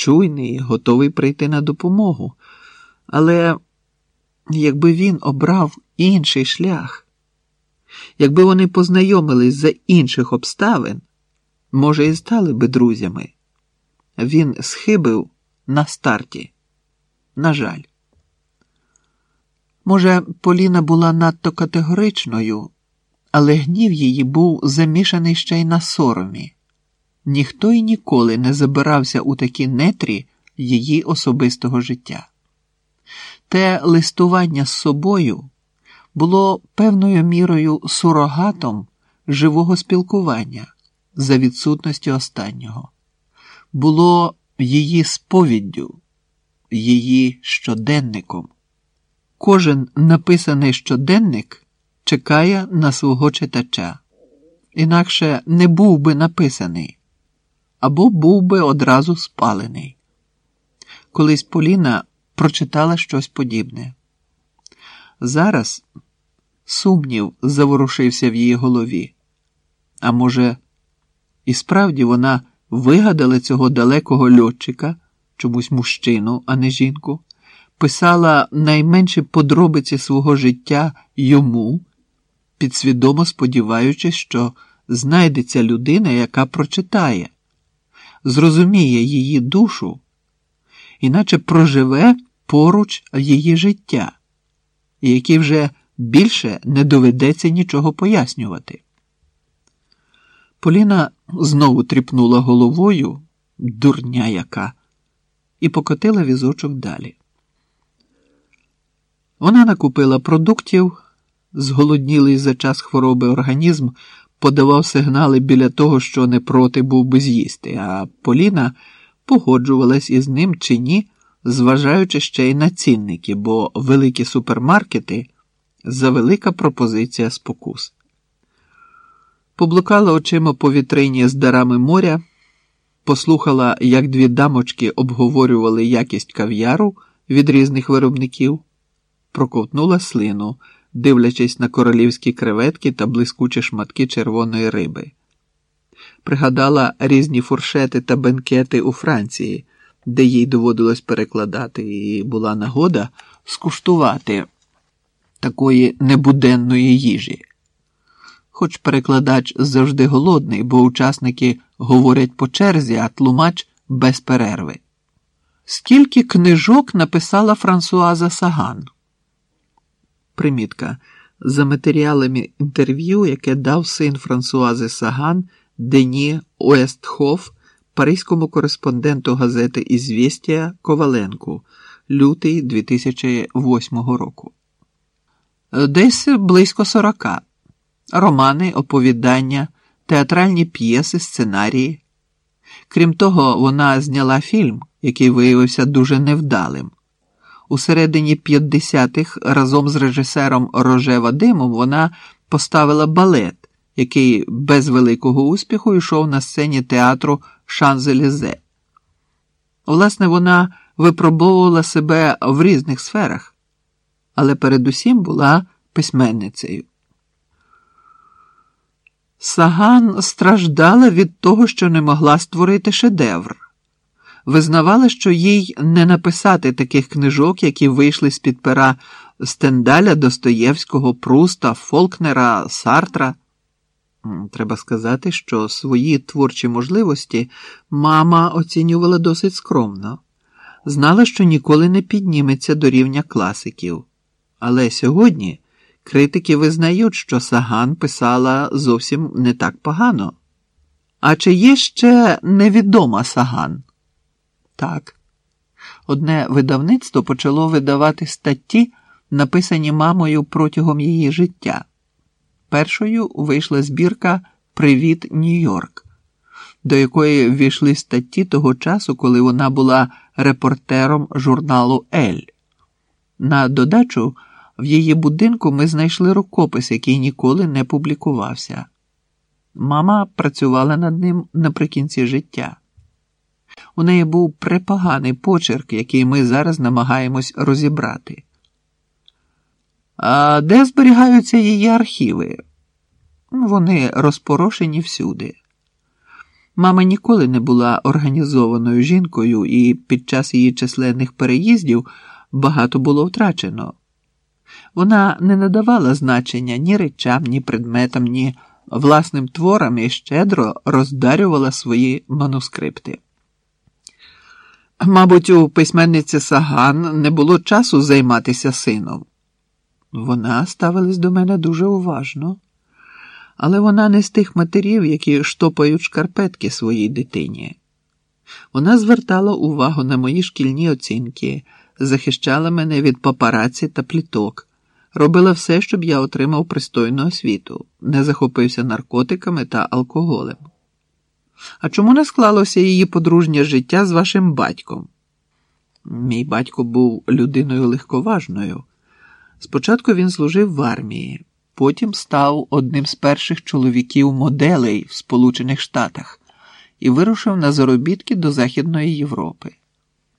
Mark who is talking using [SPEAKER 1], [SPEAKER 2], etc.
[SPEAKER 1] чуйний, готовий прийти на допомогу. Але якби він обрав інший шлях, якби вони познайомились за інших обставин, може, і стали би друзями. Він схибив на старті. На жаль. Може, Поліна була надто категоричною, але гнів її був замішаний ще й на соромі. Ніхто й ніколи не забирався у такі нетрі її особистого життя. Те листування з собою було певною мірою сурогатом живого спілкування за відсутності останнього, було її сповіддю, її щоденником. Кожен написаний щоденник чекає на свого читача, інакше не був би написаний або був би одразу спалений. Колись Поліна прочитала щось подібне. Зараз сумнів заворушився в її голові. А може, і справді вона вигадала цього далекого льотчика, чомусь мужчину, а не жінку, писала найменші подробиці свого життя йому, підсвідомо сподіваючись, що знайдеться людина, яка прочитає, зрозуміє її душу, іначе проживе поруч її життя, і якій вже більше не доведеться нічого пояснювати. Поліна знову тріпнула головою, дурня яка, і покотила візочок далі. Вона накупила продуктів, зголоднілий за час хвороби організм подавав сигнали біля того, що не проти був би з'їсти, а Поліна погоджувалась із ним чи ні, зважаючи ще й на цінники, бо великі супермаркети завелика пропозиція спокус. Поблукала очима по вітрині з дарами моря, послухала, як дві дамочки обговорювали якість кав'яру від різних виробників, проковтнула слину, дивлячись на королівські креветки та блискучі шматки червоної риби. Пригадала різні фуршети та бенкети у Франції, де їй доводилось перекладати, і була нагода скуштувати такої небуденної їжі. Хоч перекладач завжди голодний, бо учасники говорять по черзі, а тлумач без перерви. Скільки книжок написала Франсуаза Саган? Примітка. За матеріалами інтерв'ю, яке дав син Франсуази Саган Дені Уестхоф, паризькому кореспонденту газети Ізвістія Коваленку, лютий 2008 року. Десь близько сорока. Романи, оповідання, театральні п'єси, сценарії. Крім того, вона зняла фільм, який виявився дуже невдалим. У середині 50-х разом з режисером Роже Вадимом вона поставила балет, який без великого успіху йшов на сцені театру Шанзелізе. Власне, вона випробовувала себе в різних сферах, але передусім була письменницею. Саган страждала від того, що не могла створити шедевр. Визнавала, що їй не написати таких книжок, які вийшли з-під пера Стендаля, Достоєвського, Пруста, Фолкнера, Сартра. Треба сказати, що свої творчі можливості мама оцінювала досить скромно, знала, що ніколи не підніметься до рівня класиків. Але сьогодні критики визнають, що Саган писала зовсім не так погано. А чи є ще невідома Саган? Так. Одне видавництво почало видавати статті, написані мамою протягом її життя. Першою вийшла збірка Привіт, Нью-Йорк, до якої ввійшли статті того часу, коли вона була репортером журналу Ель. На додачу в її будинку ми знайшли рукопис, який ніколи не публікувався. Мама працювала над ним наприкінці життя. У неї був препоганий почерк, який ми зараз намагаємось розібрати. А де зберігаються її архіви? Вони розпорошені всюди. Мама ніколи не була організованою жінкою, і під час її численних переїздів багато було втрачено. Вона не надавала значення ні речам, ні предметам, ні власним творам і щедро роздарювала свої манускрипти. Мабуть, у письменниці Саган не було часу займатися сином. Вона ставилась до мене дуже уважно, але вона не з тих матерів, які штопають шкарпетки своїй дитині. Вона звертала увагу на мої шкільні оцінки, захищала мене від папараці та пліток, робила все, щоб я отримав пристойну освіту, не захопився наркотиками та алкоголем. А чому не склалося її подружнє життя з вашим батьком? Мій батько був людиною легковажною. Спочатку він служив в армії, потім став одним з перших чоловіків моделей в Сполучених Штатах і вирушив на заробітки до Західної Європи.